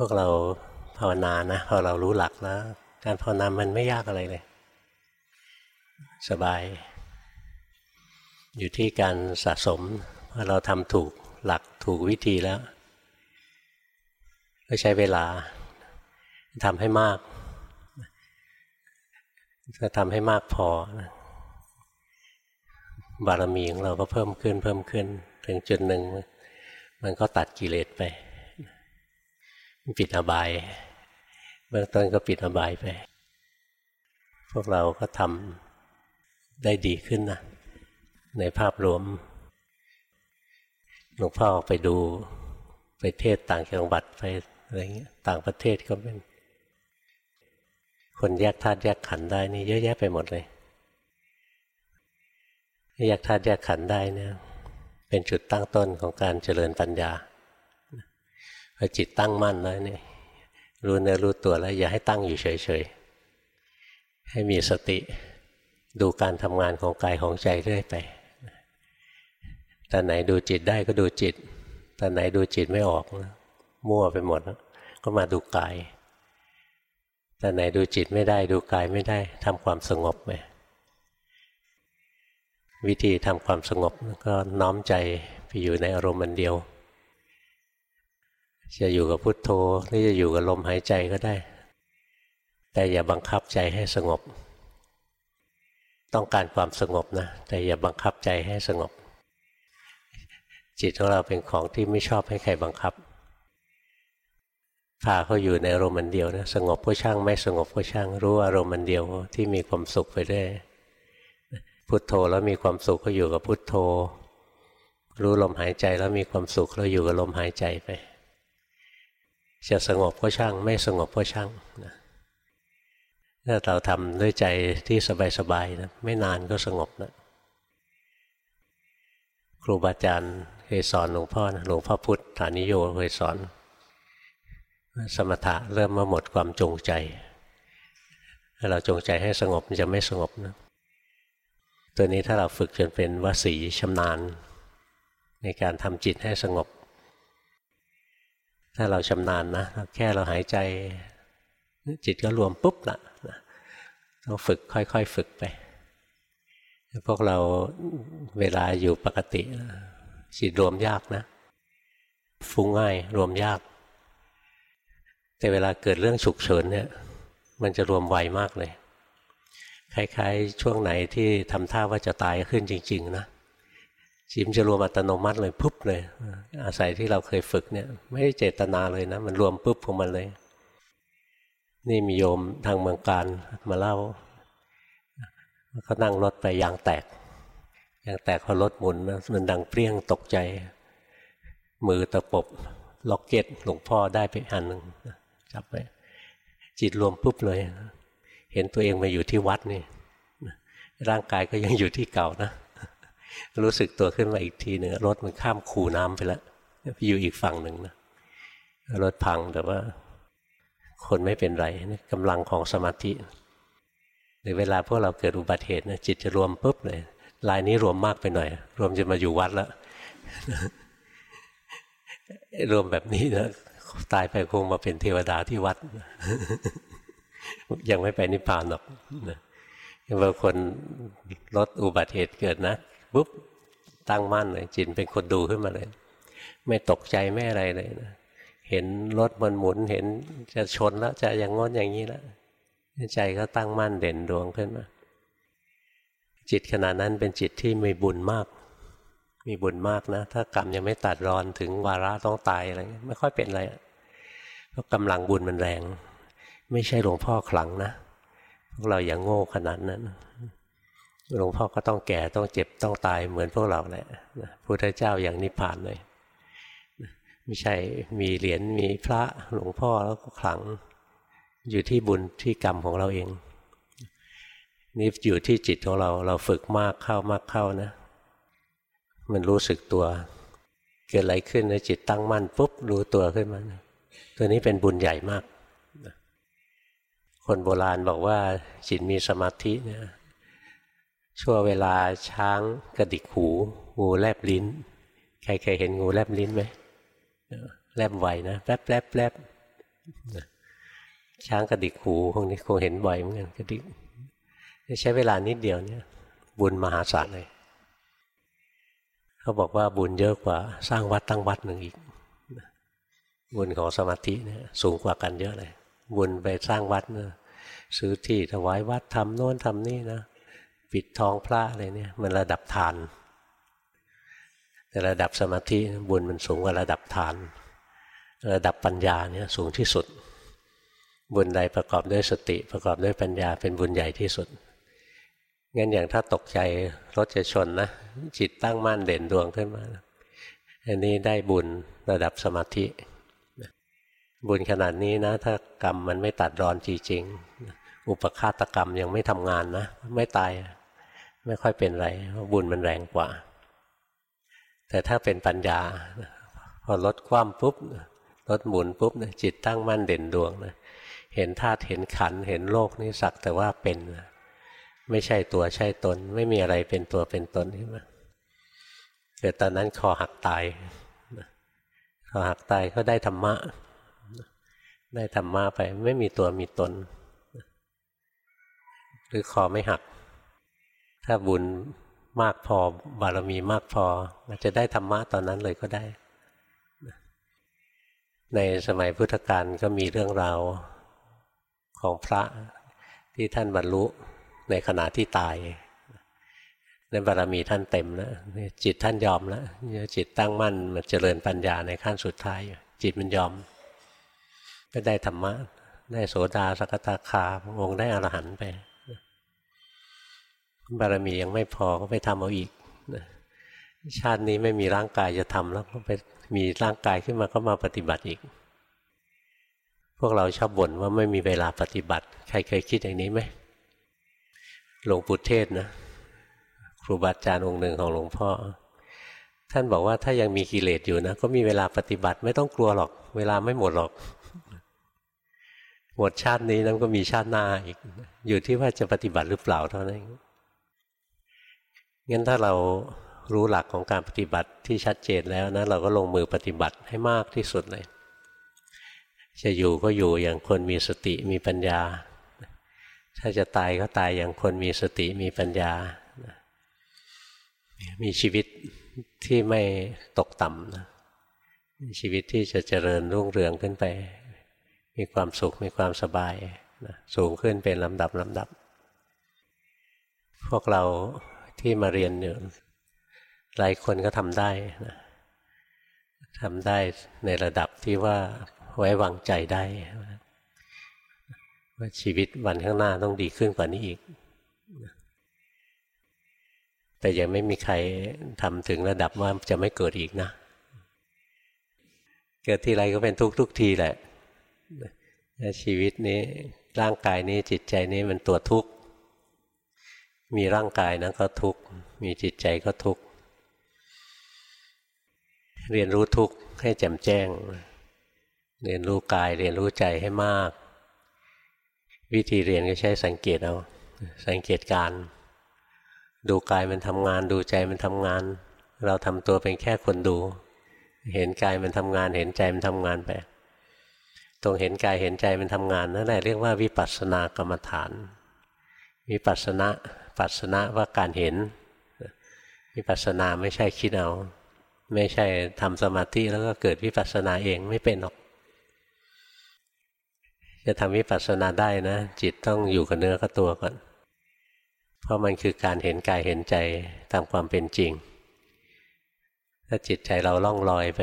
พวกเราภาวนานะพอเรารู้หลักแล้ว การภาวนามันไม่ยากอะไรเลย สบาย อยู่ที่การสะสมว่าเราทำถูกหลักถูกวิธีแล้ว ก็ใช้เวลาทำให้มากถ้าทำให้มากพอ บารมีของเราก็เพิ่มขึ้นเพิ่มขึ้น ถึงจุดหนึ่ง มันก็ตัดกิเลสไป ปิดอบายเบื้องต้นก็ปิดอบายไป พวกเราก็ทำได้ดีขึ้นนะในภาพรวมหลวงพ่อออกไปดูไปเทศต่างจังหวัดไปอะไรเงี้ยต่างประเทศก็เป็น คนแยกธาตุแยกขันได้นี่เยอะแยะไปหมดเลย แยกธาตุแยกขันได้เนี่ย เป็นจุดตั้งต้นของการเจริญปัญญา พอจิตตั้งมั่นแล้วเนี่ยรู้เนื้อรู้ตัวแล้ว อย่าให้ตั้งอยู่เฉยๆ ให้มีสติดูการทำงานของกายของใจเรื่อยไปตอนไหนดูจิตได้ก็ดูจิตตอนไหนดูจิตไม่ออกมั่วไปหมดก็มาดูกายตอนไหนดูจิตไม่ได้ดูกายไม่ได้ทำความสงบไปวิธีทำความสงบก็น้อมใจไปอยู่ในอารมณ์มันเดียว จะอยู่กับพุทโธหรือจะอยู่กับลมหายใจก็ได้ แต่อย่าบังคับใจให้สงบ ต้องการความสงบนะ แต่อย่าบังคับใจให้สงบ จิตของเราเป็นของที่ไม่ชอบให้ใครบังคับพาเขาอยู่ในอารมณ์มันเดียวนะสงบก็ช่างไม่สงบก็ช่างรู้อารมณ์มันเดียวที่มีความสุขไปได้พุทโธแล้วมีความสุขก็อยู่กับพุทโธ รู้ลมหายใจแล้วมีความสุขแล้วอยู่กับลมหายใจไป จะสงบก็ช่าง ไม่สงบก็ช่างนะถ้าเราทำด้วยใจที่สบายๆนะไม่นานก็สงบนะครูบาอาจารย์เคยสอนหลวงพ่อนะหลวงพ่อพุทธานิโยเคยสอน สมถะเริ่มมาหมดความจงใจถ้าเราจงใจให้สงบมันจะไม่สงบนะตัวนี้ถ้าเราฝึกจนเป็นวสีชำนาญ ในการทำจิตให้สงบ ถ้าเราชำนาญนะแค่เราหายใจ จิตก็รวมปุ๊บละต้องฝึกค่อยๆ ฝึกไป พวกเราเวลาอยู่ปกติจิตรวมยากนะ ฟุ้งง่ายรวมยาก แต่เวลาเกิดเรื่องฉุกเฉินเนี่ย มันจะรวมไวมากเลย คล้ายๆ ช่วงไหนที่ทำท่าว่าจะตายขึ้นจริง ๆ นะ จิมจะรวมอัตโนมัติเลยปุ๊บเลย อาศัยที่เราเคยฝึกเนี่ย ไม่ได้เจตนาเลยนะ มันรวมปุ๊บของมันเลย นี่มีโยมทางเมืองการมาเล่าเขานั่งรถไปยางแตกยางแตกพอรถหมุนมันดังเปรี้ยงตกใจ มือตะปบล็อกเก็ตหลวงพ่อได้ไปอันหนึ่งจับไปจิตรวมปุ๊บเลย เห็นตัวเองมาอยู่ที่วัดนี่ร่างกายก็ยังอยู่ที่เก่านะ รู้สึกตัวขึ้นมาอีกทีหนึ่งรถมันข้ามคูน้ำไปแล้วอยู่อีกฝั่งหนึ่งนะรถพังแต่ว่า คนไม่เป็นไรนี่กำลังของสมาธิหรือเวลาพวกเราเกิดอุบัติเหตุนะจิตจะรวมปุ๊บเลยลายนี้รวมมากไปหน่อย รวมจะมาอยู่วัดแล้วรวมแบบนี้นะตายไปคงมาเป็นเทวดาที่วัด ยังไม่ไปนิพพานหรอกบางคนรถอุบัติเหตุเกิดนะ ปุ๊บตั้งมั่นเลยจิตเป็นคนดูขึ้นมาเลย ไม่ตกใจไม่อะไรเลยนะเห็นรถมันหมุนเห็นจะชนแล้วจะอย่างงอนอย่างนี้แล้วใจก็ตั้งมั่นเด่นดวงขึ้นมา จิตขณะนั้นเป็นจิตที่มีบุญมาก มีบุญมากนะ ถ้ากรรมยังไม่ตัดรอนถึงวาระต้องตายอะไรไม่ค่อยเป็นอะไรเพราะกำลังบุญมันแรง ไม่ใช่หลวงพ่อขลังนะพวกเราอย่างโง่ขนาดนั้น หลวงพ่อก็ต้องแก่ต้องเจ็บต้องตายเหมือนพวกเราแหละพุทธเจ้าอย่างนิพพานเลยไม่ใช่มีเหรียญมีพระหลวงพ่อแล้วก็ขลังอยู่ที่บุญที่กรรมของเราเอง นี่อยู่ที่จิตของเราเราฝึกมากเข้ามากเข้านะ มันรู้สึกตัว เกิดอะไรขึ้นในจิตตั้งมั่นปุ๊บรู้ตัวขึ้นมาตัวนี้เป็นบุญใหญ่มาก คนโบราณบอกว่าจิตมีสมาธิเนี่ย ชั่วเวลาช้างกระดิกหูงูแลบลิ้น ใครเคยเห็นงูแลบลิ้นไหมแลบไหวนะแป๊บแป๊บแป๊บช้างกระดิกหูคงนี้คงเห็นบ่อยเหมือนกันกระดิกใช้เวลานิดเดียวเนี่ย บุญมหาศาลเลยเขาบอกว่าบุญเยอะกว่าสร้างวัดตั้งวัดหนึ่งอีก บุญของสมาธิเนี่ยสูงกว่ากันเยอะเลย บุญไปสร้างวัดนะซื้อที่ถวายวัดทำโน้นทำนี่นะ ปิดทองพระอะไรเนี่ยมันระดับทาน แต่ระดับสมาธิบุญมันสูงกว่าระดับทาน ระดับปัญญาเนี่ยสูงที่สุด บุญใดประกอบด้วยสติประกอบด้วยปัญญาเป็นบุญใหญ่ที่สุดงั้นอย่างถ้าตกใจรถจะชนนะจิตตั้งมั่นเด่นดวงขึ้นมา อันนี้ได้บุญระดับสมาธิ บุญขนาดนี้นะ ถ้ากรรมมันไม่ตัดรอนจริงๆอุปฆาตกรรมยังไม่ทำงานนะ ไม่ตาย ไม่ค่อยเป็นไรเพราะบุญมันแรงกว่า แต่ถ้าเป็นปัญญา พอลดความปุ๊บลดหมุนปุ๊บจิตตั้งมั่นเด่นดวงนะเห็นธาตุเห็นขันเห็นโลกนี้สักแต่ว่าเป็นนะไม่ใช่ตัวใช่ตน ไม่มีอะไรเป็นตัวเป็นตนขึ้นมาเกิดตอนนั้นคอหักตายคอหักตายก็ได้ธรรมะ ได้ธรรมะไปไม่มีตัวมีตน หรือคอไม่หัก ถ้าบุญมากพอบารมีมากพอมันจะได้ธรรมะตอนนั้นเลยก็ได้ ในสมัยพุทธกาลก็มีเรื่องราวของพระที่ท่านบรรลุในขณะที่ตายนั้นบารมีท่านเต็มแล้วจิตท่านยอมแล้วจิตตั้งมั่นมันเจริญปัญญาในขั้นสุดท้าย จิตมันยอม ก็ได้ธรรมะ ได้โสดาสกตาคาองค์ได้อรหันต์ไป บารมียังไม่พอก็ไปทำเอาอีกชาตินี้ไม่มีร่างกายจะทำแล้วก็ไปมีร่างกายขึ้นมาก็มาปฏิบัติอีก พวกเราชอบบ่นว่าไม่มีเวลาปฏิบัติ ใครเคยคิดอย่างนี้ไหมหลวงปู่เทศนะ ครูบาอาจารย์องค์หนึ่งของหลวงพ่อ ท่านบอกว่าถ้ายังมีกิเลสอยู่นะ ก็มีเวลาปฏิบัติไม่ต้องกลัวหรอก เวลาไม่หมดหรอกหมดชาตินี้นั้นก็มีชาติหน้าอีก อยู่ที่ว่าจะปฏิบัติหรือเปล่าเท่านั้น งั้นถ้าเรารู้หลักของการปฏิบัติที่ชัดเจนแล้วนะเราก็ลงมือปฏิบัติให้มากที่สุดเลย จะอยู่ก็อยู่อย่างคนมีสติมีปัญญา ถ้าจะตายก็ตายอย่างคนมีสติมีปัญญา มีชีวิตที่ไม่ตกต่ำนะชีวิตที่จะเจริญรุ่งเรืองขึ้นไป มีความสุขมีความสบายนะสูงขึ้นเป็นลำดับลำดับ พวกเรา ที่มาเรียนอยู่หลายคนก็ทำได้นะทำได้ในระดับที่ว่าไว้วางใจได้ ว่าชีวิตวันข้างหน้าต้องดีขึ้นกว่านี้อีก แต่ยังไม่มีใครทำถึงระดับว่าจะไม่เกิดอีกนะ เกิดทีไรก็เป็นทุกทุกทีแหละชีวิตนี้ร่างกายนี้จิตใจนี้มันตัวทุกข์ มีร่างกายนั้นก็ทุกข์ มีจิตใจก็ทุกข์ เรียนรู้ทุกข์ให้แจ่มแจ้ง เรียนรู้กายเรียนรู้ใจให้มาก วิธีเรียนก็ใช้สังเกตเอา สังเกตการ ดูกายมันทำงาน ดูใจมันทำงาน เราทำตัวเป็นแค่คนดู เห็นกายมันทำงาน เห็นใจมันทำงานไป ตรงเห็นกายเห็นใจมันทำงานนั่นแหละเรียกว่าวิปัสสนากรรมฐานวิปัสสนา ปัสสนะว่าการเห็นวิปัสสนาไม่ใช่คิดเอา ไม่ใช่ทำสมาธิแล้วก็เกิดวิปัสสนาเองไม่เป็นหรอก จะทำวิปัสสนาได้นะ จิตต้องอยู่กับเนื้อกับตัวก่อน เพราะมันคือการเห็นกายเห็นใจตามความเป็นจริง ถ้าจิตใจเราล่องลอยไป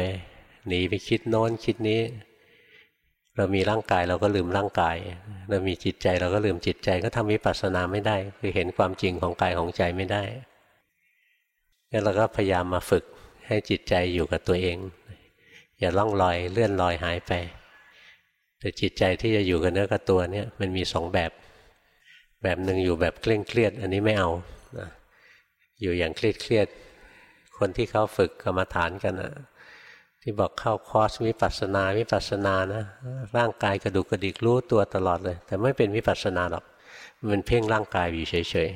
หนีไปคิดโน้นคิดนี้ เรามีร่างกายเราก็ลืมร่างกาย เรามีจิตใจเราก็ลืมจิตใจก็ทำวิปัสสนาไม่ได้ คือเห็นความจริงของกายของใจไม่ได้งั้นเราก็พยายามมาฝึกให้จิตใจอยู่กับตัวเอง อย่าล่องลอยเลื่อนลอยหายไป แต่จิตใจที่จะอยู่กับเนื้อกับตัวเนี่ยมันมีสองแบบ แบบหนึ่งอยู่แบบเคร่งเครียด อันนี้ไม่เอาอยู่อย่างเครียดเครียดคนที่เขาฝึกกรรมฐานกันนะ ที่บอกเข้าคอร์สวิปัสนาวิปัสนานะร่างกายกระดูกกระดิกรู้ตัวตลอดเลย แต่ไม่เป็นวิปัสนาหรอก มันเพ่งร่างกายอยู่เฉย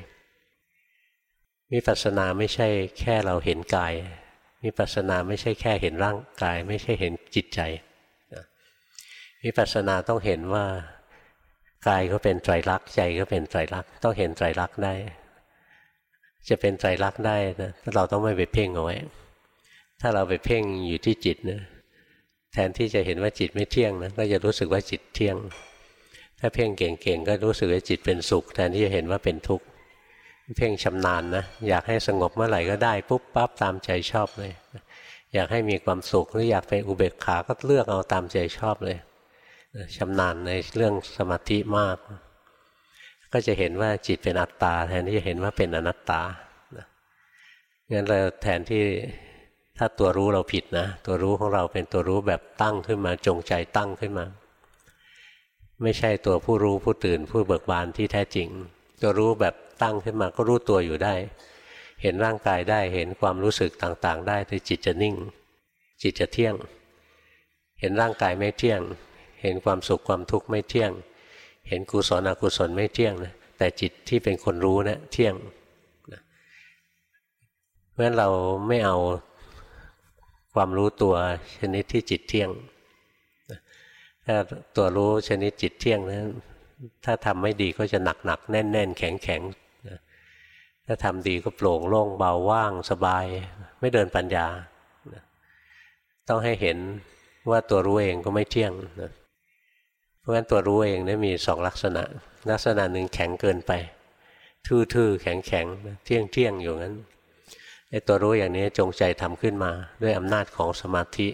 ๆวิปัสนาไม่ใช่แค่เราเห็นกายวิปัสนาไม่ใช่แค่เห็นร่างกาย ไม่ใช่เห็นจิตใจวิปัสสนาต้องเห็นว่ากายก็เป็นไตรลักษณ์ใจก็เป็นไตรลักษณ์ต้องเห็นไตรลักษณ์ได้ จะเป็นไตรลักษณ์ได้นะเราต้องไม่ไปเพ่งเอาไว้ ถ้าเราไปเพ่งอยู่ที่จิตนะแทนที่จะเห็นว่าจิตไม่เที่ยงนะก็จะรู้สึกว่าจิตเที่ยง ถ้าเพ่งเก่งๆก็รู้สึกว่าจิตเป็นสุข แทนที่จะเห็นว่าเป็นทุกข์เพ่งชำนาญนะอยากให้สงบเมื่อไหร่ก็ได้ปุ๊บปั๊บตามใจชอบเลย อยากให้มีความสุขหรืออยากเป็นอุเบกขาก็เลือกเอาตามใจชอบเลยชำนาญในเรื่องสมาธิมาก ก็จะเห็นว่าจิตเป็นอัตตา แทนที่จะเห็นว่าเป็นอนัตตางั้นเราแทนที่ ถ้าตัวรู้เราผิดนะ ตัวรู้ของเราเป็นตัวรู้แบบตั้งขึ้นมาจงใจตั้งขึ้นมา ไม่ใช่ตัวผู้รู้ผู้ตื่น ผู้เบิกบานที่แท้จริง ตัวรู้แบบตั้งขึ้นมาก็รู้ตัวอยู่ได้ เห็นร่างกายได้เห็นความรู้สึกต่างๆ ได้แต่จิตจะนิ่ง จิตจะเที่ยง เห็นร่างกายไม่เที่ยง เห็นความสุขความทุกข์ไม่เที่ยง เห็นกุศลอกุศลไม่เที่ยงนะแต่จิตที่เป็นคนรู้นะเที่ยงเพราะฉะนั้นเราไม่เอา ความรู้ตัวชนิดที่จิตเที่ยง ถ้าตัวรู้ชนิดจิตเที่ยงนะถ้าทำไม่ดีก็จะหนักหนักแน่นแน่นแข็งแข็งถ้าทำดีก็โปร่งโล่งเบาว่างสบาย ไม่เดินปัญญา ต้องให้เห็นว่าตัวรู้เองก็ไม่เที่ยงนะราะฉะนั้นตัวรู้เองเนี่ยมีสองลักษณะ ลักษณะหนึ่งแข็งเกินไป ทื่อๆแข็งๆเที่ยงเที่ยงอยู่งั้น ไอ้ตัวรู้อย่างนี้จงใจทำขึ้นมา ด้วยอำนาจของสมาธิ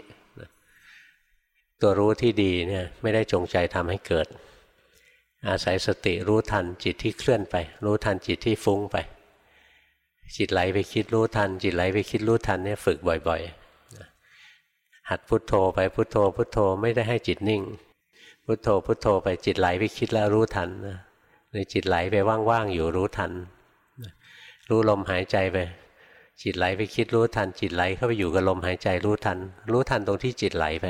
ตัวรู้ที่ดีเนี่ยไม่ได้จงใจทำให้เกิด อาศัยสติรู้ทันจิตที่เคลื่อนไป รู้ทันจิตที่ฟุ้งไป จิตไหลไปคิดรู้ทัน จิตไหลไปคิดรู้ทันเนี่ยฝึกบ่อยๆ หัดพุดโทโธไปพุโทโธ พุโทโธไม่ได้ให้จิตนิ่ง พุโทโธพุโทโธไปจิตไหลไปคิดแล้วรู้ทันนะหรือจิตไหลไปว่างๆอยู่รู้ทัน รู้ลมหายใจไป จิตไหลไปคิดรู้ทันจิตไหลเข้าไปอยู่กับลมหายใจรู้ทัน รู้ทันตรงที่จิตไหลไป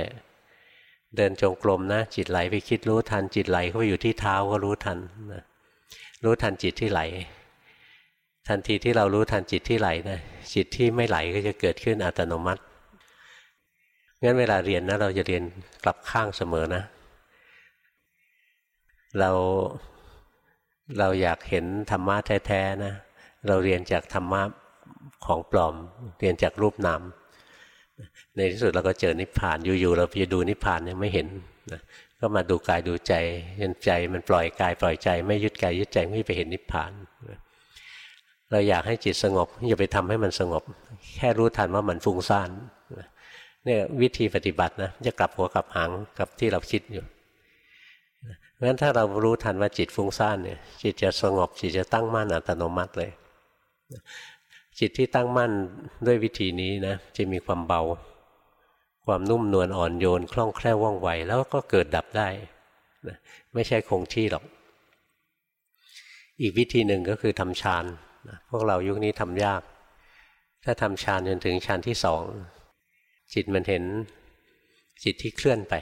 เดินจงกรมนะ จิตไหลไปคิดรู้ทันจิตไหลเข้าไปอยู่ที่เท้าก็รู้ทันนะรู้ทันจิตที่ไหล ทันทีที่เรารู้ทันจิตที่ไหลนะจิตที่ไม่ไหลก็จะเกิดขึ้นอัตโนมัติงั้นเวลาเรียนนะเราจะเรียนกลับข้างเสมอนะ เราเราอยากเห็นธรรมะแท้ๆนะเราเรียนจากธรรมะ ของปลอม เรียนจากรูปนามในที่สุดเราก็เจอนิพพานอยู่ๆเราไปดูนิพพานยังไม่เห็นนะก็มาดูกายดูใจยันใจมันปล่อยกายปล่อยใจ ไม่ยึดกายยึดใจไม่ไปเห็นนิพพาน เราอยากให้จิตสงบอย่าไปทำให้มันสงบ แค่รู้ทันว่ามันฟุ้งซ่านเนี่ยวิธีปฏิบัตินะจะกลับหัวกลับหางกับที่เราคิดอยู่เพราะฉะนั้นถ้าเรารู้ทันว่าจิตฟุ้งซ่านเนี่ยจิตจะสงบจิตจะตั้งมั่นอัตโนมัติเลย จิตที่ตั้งมั่นด้วยวิธีนี้นะจะมีความเบา ความนุ่มนวลอ่อนโยนคล่องแคล่วว่องไว แล้วก็เกิดดับได้นะไม่ใช่คงที่หรอก อีกวิธีหนึ่งก็คือทำฌานนะพวกเรายุคนี้ทำยาก ถ้าทำฌานจนถึงฌานที่สองจิตมันเห็นจิตที่เคลื่อนไป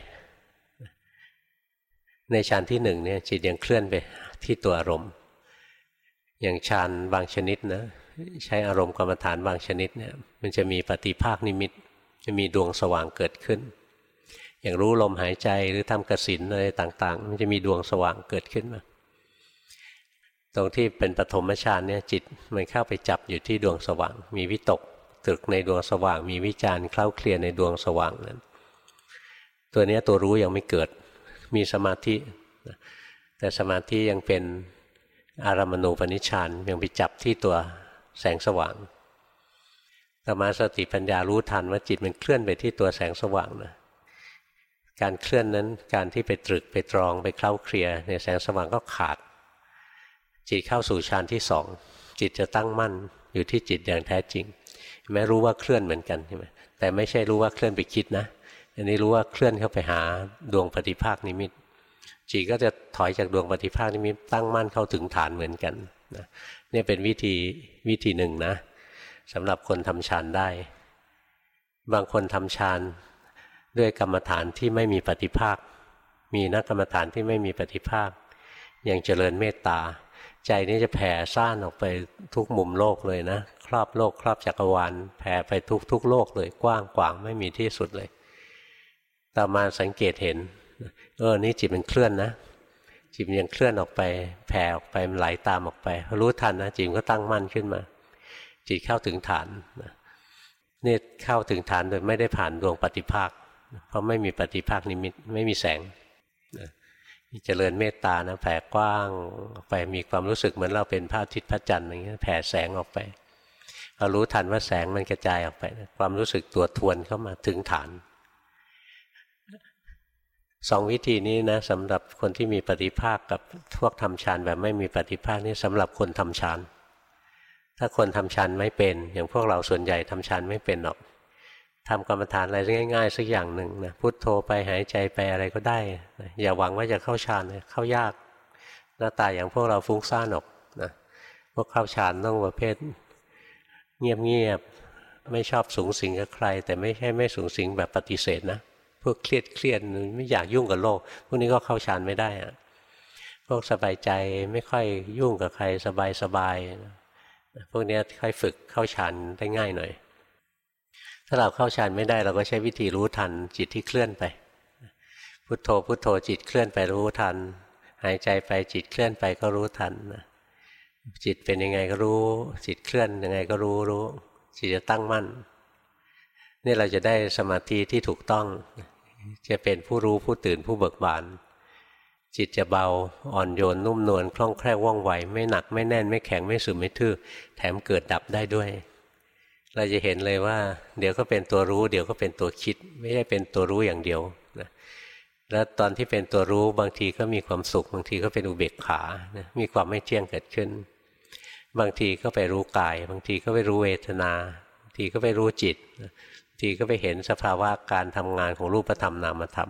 ในฌานที่หนึ่งเนี่ยจิตยังเคลื่อนไปที่ตัวอารมณ์ อย่างฌานบางชนิดนะ ใช้อารมณ์กรรมฐานบางชนิดเนี่ยมันจะมีปฏิภาคนิมิต จะมีดวงสว่างเกิดขึ้น อย่างรู้ลมหายใจหรือทำกสินอะไรต่าง ๆ มันจะมีดวงสว่างเกิดขึ้นมา ตรงที่เป็นปฐมฌานเนี่ยจิตมันเข้าไปจับอยู่ที่ดวงสว่าง มีวิตกตรึกในดวงสว่าง มีวิจารณ์เคล้าเคลียในดวงสว่างนั้น ตัวนี้ตัวรู้ยังไม่เกิด มีสมาธิแต่สมาธิยังเป็นอารามณูปนิชฌานยังไปจับที่ตัว แสงสว่างสมาสติปัญญารู้ทันว่าจิตมันเคลื่อนไปที่ตัวแสงสว่างนะการเคลื่อนนั้นการที่ไปตรึกไปตรองไปเคล้าเคลียในแสงสว่างก็ขาด จิตเข้าสู่ฌานที่สองจิตจะตั้งมั่นอยู่ที่จิตอย่างแท้จริง แม้รู้ว่าเคลื่อนเหมือนกันใช่ไหมแต่ไม่ใช่รู้ว่าเคลื่อนไปคิดนะ อันนี้รู้ว่าเคลื่อนเข้าไปหาดวงปฏิภาคนิมิตจิตก็จะถอยจากดวงปฏิภาคนิมิตตั้งมั่นเข้าถึงฐานเหมือนกัน นะนี่เป็นวิธีวิธีหนึ่งนะสำหรับคนทำฌานได้ บางคนทำฌานด้วยกรรมฐานที่ไม่มีปฏิภาค มีนักกรรมฐานที่ไม่มีปฏิภาค อย่างเจริญเมตตา ใจนี้จะแผ่ซ่านออกไปทุกมุมโลกเลยนะ ครอบโลก ครอบจักรวาลแผ่ไปทุกทุกโลกเลยกว้างกวางไม่มีที่สุดเลย ต่อมาสังเกตเห็น เออ นี่จิตมันเคลื่อนนะ จิตมันยังเคลื่อนออกไป แผ่ออกไปมันไหลาตามออกไป รู้ทันนะจิตก็ตั้งมั่นขึ้นมา จิตเข้าถึงฐานนี่เข้าถึงฐานโดยไม่ได้ผ่านดวงปฏิภาค เพราะไม่มีปฏิภาคนิมิตไม่มีแสงเจริญเมตตานะแผ่กว้างไปมีความรู้สึกเหมือนเราเป็นพระอาทิตย์พระจันทร์อย่างเงี้ยแผ่แสงออกไปเรารู้ทันว่าแสงมันกระจายออกไป ความรู้สึกตัวทวนเข้ามาถึงฐาน สองวิธีนี้นะสำหรับคนที่มีปฏิภาคกับพวกทำฌานแบบไม่มีปฏิภาคนี่สำหรับคนทำฌานถ้าคนทำฌานไม่เป็น อย่างพวกเราส่วนใหญ่ทำฌานไม่เป็นหรอกทำกรรมฐานอะไรง่าย ๆ สักอย่างหนึ่งนะพุทโธไปหายใจไปอะไรก็ได้ อย่าหวังว่าจะเข้าฌานเข้ายาก หน้าตาอย่างพวกเราฟุ้งซ่านออกนะพวกเข้าฌานต้องประเภท เงียบๆไม่ชอบสูงสิงกับใคร แต่ไม่ใช่ไม่สูงสิงแบบปฏิเสธนะ พวกเครียดเครียดไม่อยากยุ่งกับโลก พวกนี้ก็เข้าฌานไม่ได้อะพวกสบายใจไม่ค่อยยุ่งกับใครสบายสบายพวกนี้ค่อยฝึกเข้าฌานได้ง่ายหน่อย ถ้าเราเข้าฌานไม่ได้เราก็ใช้วิธีรู้ทันจิตที่เคลื่อนไป พุโทโธพุโทโธจิตเคลื่อนไปรู้ทัน หายใจไปจิตเคลื่อนไปก็รู้ทันจิตเป็นยังไงก็รู้ จิตเคลื่อนยังไงก็รู้รู้จิตจะตั้งมั่น นี่เราจะได้สมาธิที่ถูกต้อง จะเป็นผู้รู้ผู้ตื่นผู้เบิกบาน จิตจะเบาอ่อนโยนนุ่มนวลคล่องแคล่วว่องไว ไม่หนักไม่แน่นไม่แข็งไม่สึมไม่ทื่อ แถมเกิดดับได้ด้วย เราจะเห็นเลยว่า เดี๋ยวก็เป็นตัวรู้ เดี๋ยวก็เป็นตัวคิด ไม่ได้เป็นตัวรู้อย่างเดียวนะแล้วตอนที่เป็นตัวรู้บางทีก็มีความสุข บางทีก็เป็นอุเบกขานะมีความไม่เที่ยงเกิดขึ้น บางทีก็ไปรู้กาย บางทีก็ไปรู้เวทนาบางทีก็ไปรู้จิต ทีก็ไปเห็นสภาวะการทำงานของรูปธรรมนามธรรม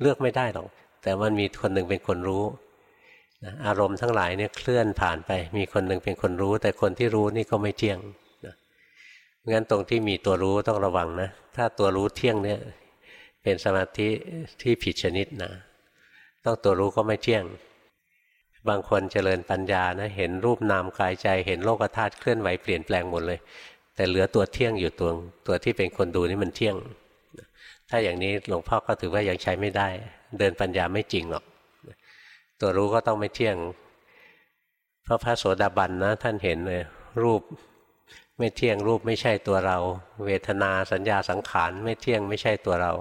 เลือกไม่ได้หรอก แต่มันมีคนหนึ่งเป็นคนรู้นะอารมณ์ทั้งหลายเนี่ยเคลื่อนผ่านไป มีคนหนึ่งเป็นคนรู้ แต่คนที่รู้นี่ก็ไม่เที่ยงนะงั้นตรงที่มีตัวรู้ต้องระวังนะ ถ้าตัวรู้เที่ยงเนี่ยเป็นสมาธิที่ผิดชนิดนะ ต้องตัวรู้ก็ไม่เที่ยง บางคนเจริญปัญญานะเห็นรูปนามกายใจ เห็นโลกธาตุเคลื่อนไหวเปลี่ยนแปลงหมดเลย แต่เหลือตัวเที่ยงอยู่ตัวตัวที่เป็นคนดูนี่มันเที่ยง ถ้าอย่างนี้หลวงพ่อก็ถือว่ายังใช้ไม่ได้ เดินปัญญาไม่จริงหรอกตัวรู้ก็ต้องไม่เที่ยง เพราะพระโสดาบันนะท่านเห็นเลยรูปไม่เที่ยงรูปไม่ใช่ตัวเรา เวทนาสัญญาสังขารไม่เที่ยงไม่ใช่ตัวเรา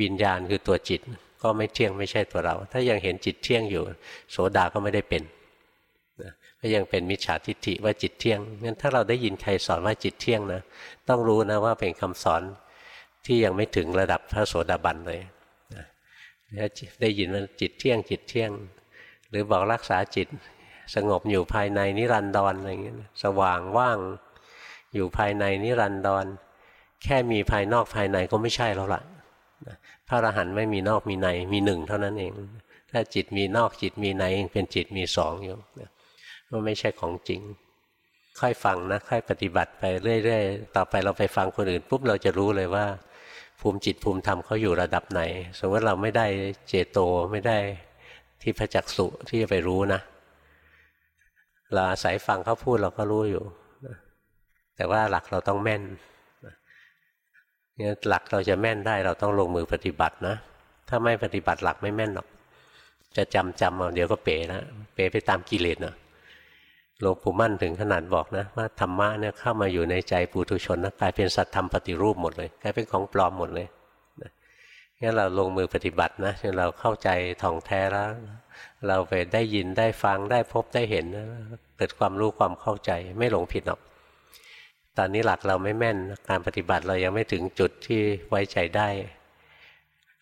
วิญญาณคือตัวจิต ก็ไม่เที่ยงไม่ใช่ตัวเรา ถ้ายังเห็นจิตเที่ยงอยู่ โสดาก็ไม่ได้เป็น ก็ยังเป็นมิจฉาทิฏฐิว่าจิตเที่ยงงั้นถ้าเราได้ยินใครสอนว่าจิตเที่ยงนะต้องรู้นะว่าเป็นคำสอนที่ยังไม่ถึงระดับพระโสดาบันเลยได้ยินว่าจิตเที่ยงจิตเที่ยง หรือบอกรักษาจิตสงบอยู่ภายในนิรันดรอะไรอย่างเงี้ยสว่างว่างอยู่ภายในนิรันดร แค่มีภายนอกภายในก็ไม่ใช่แล้วล่ะพระอรหันต์ไม่มีนอกมีในมีหนึ่งเท่านั้นเอง ถ้าจิตมีนอกจิตมีในเองเป็นจิตมีสองอยู่ ว่าไม่ใช่ของจริง ค่อยฟังนะค่อยปฏิบัติไปเรื่อยๆ ต่อไปเราไปฟังคนอื่นปุ๊บเราจะรู้เลยว่า ภูมิจิตภูมิธรรมเขาอยู่ระดับไหน สมมติเราไม่ได้เจโตไม่ได้ที่พระจักสุที่จะไปรู้นะเราอาศัยฟังเขาพูดเราก็รู้อยู่ แต่ว่าหลักเราต้องแม่นเนี่ยหลักเราจะแม่นได้เราต้องลงมือปฏิบัตินะ ถ้าไม่ปฏิบัติหลักไม่แม่นหรอก จะจำจำเอาเดี๋ยวก็เป๋แล้วเป๋ไปตามกิเลสเนาะ หลวงปู่มั่นถึงขนาดบอกนะว่าธรรมะเนี่ยเข้ามาอยู่ในใจปุถุชนนะกลายเป็นสัตธรรมปฏิรูปหมดเลยกลายเป็นของปลอมหมดเลยงั้นเราลงมือปฏิบัตินะจนเราเข้าใจท่องแท้แล้ว เราไปได้ยินได้ฟังได้พบได้เห็นเกิดความรู้ความเข้าใจไม่หลงผิดหรอก ตอนนี้หลักเราไม่แม่นการปฏิบัติเรายังไม่ถึงจุดที่ไว้ใจได้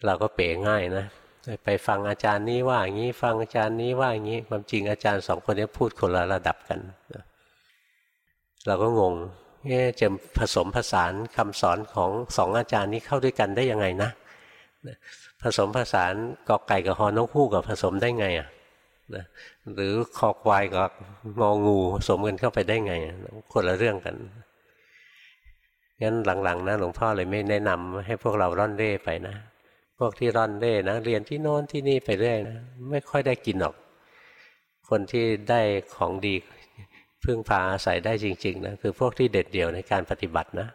เราก็เป๋ง่ายนะ ไปฟังอาจารย์นี้ว่าอย่างนี้ฟังอาจารย์นี้ว่าอย่างนี้ ความจริงอาจารย์สองคนนี้พูดคนละระดับกันเราก็งงจะผสมผสานคำสอนของสองอาจารย์นี้เข้าด้วยกันได้ยังไงนะผสมผสานกอไก่กับฮอนกคู่กับผสมได้ไงอะหรือคอควายกับงองูผสมกันเข้าไปได้ไงคนละเรื่องกันงั้นหลังๆนะหลวงพ่อเลยไม่แนะนำให้พวกเราร่อนเร่ไปนะ พวกที่ร่อนเร่นะเรียนที่โน้นที่นี่ไปเรื่อยนะไม่ค่อยได้กินหรอก คนที่ได้ของดีพึ่งพาอาศัยได้จริงๆนะคือพวกที่เด็ดเดี่ยวในการปฏิบัตินะ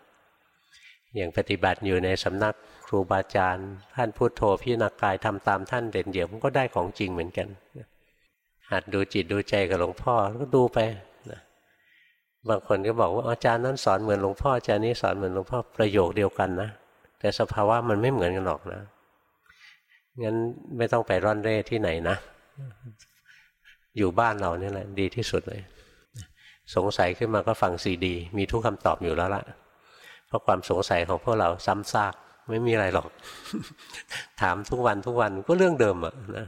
อย่างปฏิบัติอยู่ในสำนักครูบาอาจารย์ ท่านพุโทโธพิจารณากายทำตามท่านเด่นเดี่ยวมันก็ได้ของจริงเหมือนกันหัดดูจิตดูใจกับหลวงพ่อก็ดูไปนะบางคนก็บอกว่าอาจารย์นั้นสอนเหมือนหลวงพ่ออาจารย์นี้สอนเหมือนหลวงพ่อประโยคเดียวกันนะแต่สภาวะมันไม่เหมือนกันหรอกนะ งั้นไม่ต้องไปร่อนเร่ที่ไหนนะ อยู่บ้านเราเนี่ยแหละดีที่สุดเลย สงสัยขึ้นมาก็ฟังซีดี มีทุกคำตอบอยู่แล้วล่ะ เพราะความสงสัยของพวกเราซ้ำซากไม่มีอะไรหรอก ถามทุกวันทุกวันก็เรื่องเดิมอะนะ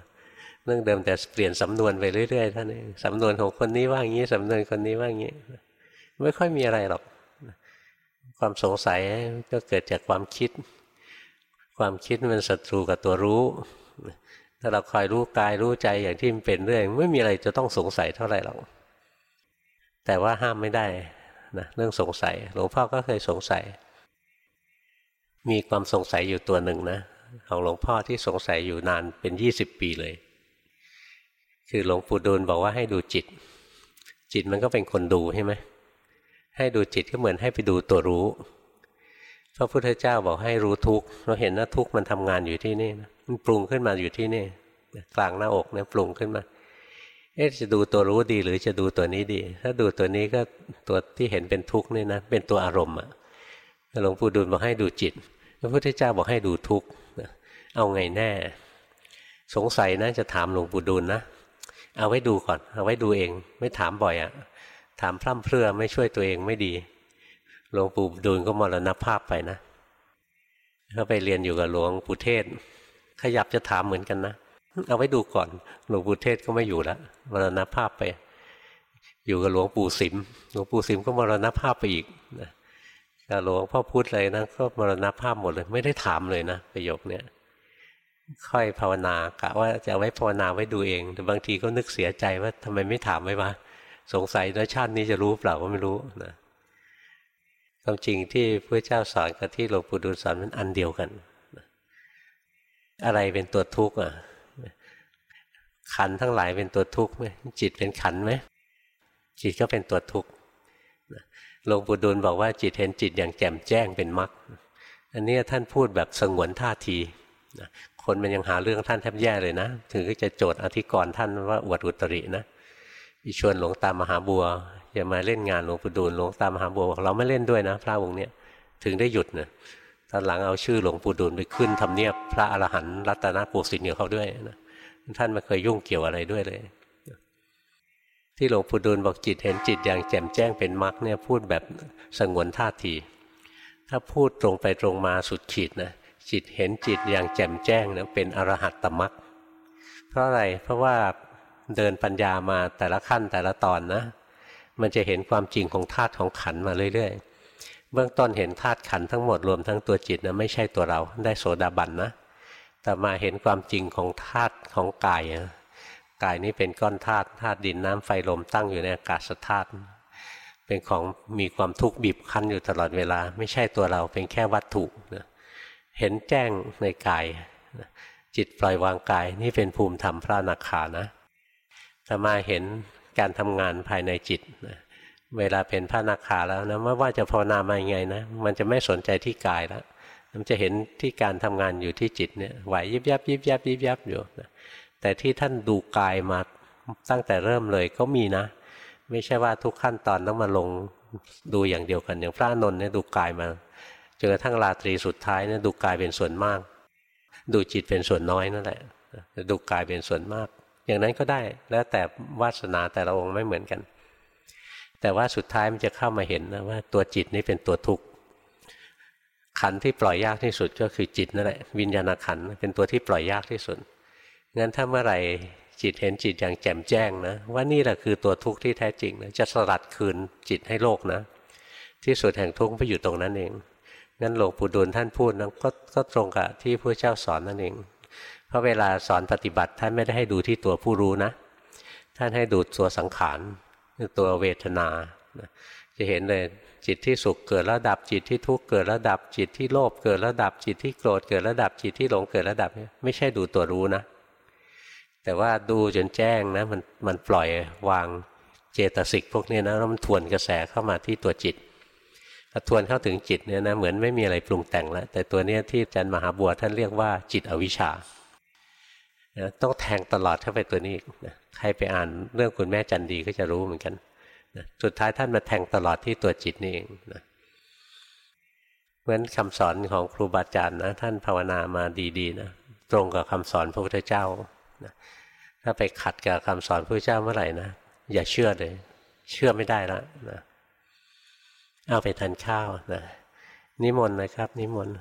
เรื่องเดิมแต่เปลี่ยนสำนวนไปเรื่อยๆท่านเองสำนวนของคนนี้ว่าอย่างนี้สำนวนคนนี้ว่าอย่างนี้ไม่ค่อยมีอะไรหรอก ความสงสัยก็เกิดจากความคิด ความคิดมันศัตรูกับตัวรู้ ถ้าเราคอยรู้กายรู้ใจอย่างที่มันเป็นเรื่อยไม่มีอะไรจะต้องสงสัยเท่าไหร่หรอกแต่ว่าห้ามไม่ได้นะเรื่องสงสัยหลวงพ่อก็เคยสงสัย มีความสงสัยอยู่ตัวหนึ่งนะของหลวงพ่อที่สงสัยอยู่นานเป็นยี่สิบปีเลย คือหลวงปู่ดูลบอกว่าให้ดูจิต จิตมันก็เป็นคนดูใช่ไหมให้ดูจิตก็เหมือนให้ไปดูตัวรู้ พระพุทธเจ้าบอกให้รู้ทุกข์เราเห็นนะทุกข์มันทำงานอยู่ที่นี่นะมันปรุงขึ้นมาอยู่ที่นี่กลางหน้าอกเนี่ยปรุงขึ้นมา เอ๊ะจะดูตัวรู้ดีหรือจะดูตัวนี้ดี ถ้าดูตัวนี้ก็ตัวที่เห็นเป็นทุกข์นี่นะเป็นตัวอารมณ์อะหลวงปู่ดูลบอกให้ดูจิต พระพุทธเจ้าบอกให้ดูทุกข์เอาไงแน่ สงสัยนะจะถามหลวงปู่ดูลนะเอาไว้ดูก่อน เอาไว้ดูเอง ไม่ถามบ่อยอะถามพร่ำเพรื่อไม่ช่วยตัวเองไม่ดี หลวงปู่ดูลก็มรณภาพไปนะเขาไปเรียนอยู่กับหลวงปู่เทศ ขยับจะถามเหมือนกันนะ เอาไว้ดูก่อน หลวงปู่เทศก็ไม่อยู่แล้วมรณภาพไป อยู่กับหลวงปู่สิม หลวงปู่สิมก็มรณภาพไปอีกนะกับหลวงพ่อพุธเลยนะก็มรณภาพหมดเลย ไม่ได้ถามเลยนะประโยคเนี้ยค่อยภาวนากะว่าจะเอาไว้ภาวนาไว้ดูเอง แต่บางทีก็นึกเสียใจว่าทำไมไม่ถามไว้วะสงสัยแล้วชาตินี้จะรู้เปล่าก็ไม่รู้นะ ความจริงที่พระเจ้าสอนกับที่หลวงปู่ดูลสอนมันอันเดียวกัน อะไรเป็นตัวทุกข์อะ ขันทั้งหลายเป็นตัวทุกข์ไหมจิตเป็นขันไหมจิตก็เป็นตัวทุกข์หลวงปู่ดูลบอกว่าจิตเห็นจิตอย่างแจ่มแจ้งเป็นมรรคอันนี้ท่านพูดแบบสงวนท่าทีคนมันยังหาเรื่องท่านแทบแย่เลยนะ ถึงก็จะโจทย์อธิกรณ์ท่านว่าอวดอุตรินะชวนหลวงตามหาบัว จะมาเล่นงานหลวงปู่ดูลหลวงตามหาบัวบอกเราไม่เล่นด้วยนะ พระองค์เนี้ยถึงได้หยุดนะตอนหลังเอาชื่อหลวงปู่ดูลไปขึ้นทำเนียบพระอรหันต์รัตนโกสินทร์กับเขาด้วยนะท่านไม่เคยยุ่งเกี่ยวอะไรด้วยเลย ที่หลวงปู่ดูลบอกจิตเห็นจิตอย่างแจ่มแจ้งเป็นมรรคเนี่ยพูดแบบสงวนท่าที ถ้าพูดตรงไปตรงมาสุดขีดนะจิตเห็นจิตอย่างแจ่มแจ้งนะเป็นอรหัตตมรรคเพราะอะไรเพราะว่าเดินปัญญามาแต่ละขั้นแต่ละตอนนะ มันจะเห็นความจริงของธาตุของขันมาเรื่อยๆ เบื้องต้นเห็นธาตุขันทั้งหมดรวมทั้งตัวจิตนะไม่ใช่ตัวเราได้โสดาบันนะ แต่มาเห็นความจริงของธาตุของกายกายนี้เป็นก้อนธาตุธาตุดินน้ำไฟลมตั้งอยู่ในอากาศธาตุเป็นของมีความทุกข์บีบคั้นอยู่ตลอดเวลา ไม่ใช่ตัวเราเป็นแค่วัตถุนะเห็นแจ้งในกาย จิตปล่อยวางกายนี่เป็นภูมิธรรมพระนาคานะสมาเห็น การทำงานภายในจิตนะเวลาเป็นพระนักขาแล้วนะไม่ว่าจะภาวนามาอย่างไงนะมันจะไม่สนใจที่กายแล้วมันจะเห็นที่การทำงานอยู่ที่จิตเนี่ยไหวยิบยับยิบยับยิบยับอยู่นะแต่ที่ท่านดูกายมาตั้งแต่เริ่มเลยก็มีนะ ไม่ใช่ว่าทุกขั้นตอนต้องมาลงดูอย่างเดียวกันอย่างพระนนท์เนี่ยดูกายมาจนกระทั่งราตรีสุดท้ายเนี่ยดูกายเป็นส่วนมาก ดูจิตเป็นส่วนน้อยนั่นแหละดูกายเป็นส่วนมาก อย่างนั้นก็ได้ แล้วแต่วาสนาแต่ละองค์ไม่เหมือนกัน แต่ว่าสุดท้ายมันจะเข้ามาเห็นนะว่าตัวจิตนี้เป็นตัวทุกข์ขันที่ปล่อยยากที่สุดก็คือจิตนั่นแหละวิญญาณขันเป็นตัวที่ปล่อยยากที่สุดงั้นถ้าเมื่อไหร่จิตเห็นจิตอย่างแจ่มแจ้งนะว่านี่แหละคือตัวทุกข์ที่แท้จริงนะจะสลัดคืนจิตให้โลกนะ ที่สุดแห่งทุกข์ไปอยู่ตรงนั้นเองงั้นหลวงปู่ดูลท่านพูดนะก็ก็ตรงกับที่พระเจ้าสอนนั่นเอง เพราะเวลาสอนปฏิบัติท่านไม่ได้ให้ดูที่ตัวผู้รู้นะ ท่านให้ดูตัวสังขารตัวเวทนา จะเห็นเลยจิตที่สุขเกิดระดับจิตที่ทุกข์เกิดระดับจิตที่โลภเกิดระดับจิตที่โกรธเกิดระดับจิตที่หลงเกิดระดับไม่ใช่ดูตัวรู้นะ แต่ว่าดูจนแจ้งนะมันมันปล่อยวางเจตสิกพวกนี้นะแล้วมันทวนกระแสเข้ามาที่ตัวจิตทวนเข้าถึงจิตเนี่ยนะเหมือนไม่มีอะไรปรุงแต่งแล้วแต่ตัวเนี้ยที่อาจารย์มหาบัวท่านเรียกว่าจิตอวิชชา ต้องแทงตลอดเข้าไปตัวนี้นะใครไปอ่านเรื่องคุณแม่จันดีก็จะรู้เหมือนกันนะสุดท้ายท่านมาแทงตลอดที่ตัวจิตนี่เองนะเพราะฉะนั้นคำสอนของครูบาอาจารย์นะท่านภาวนามาดีๆนะตรงกับคำสอนพระพุทธเจ้านะถ้าไปขัดกับคำสอนพระพุทธเจ้าเมื่อไหร่นะอย่าเชื่อเลย เชื่อไม่ได้แล้วนะเอาไปทานข้าวนะนิมนต์นะครับ นิมนต์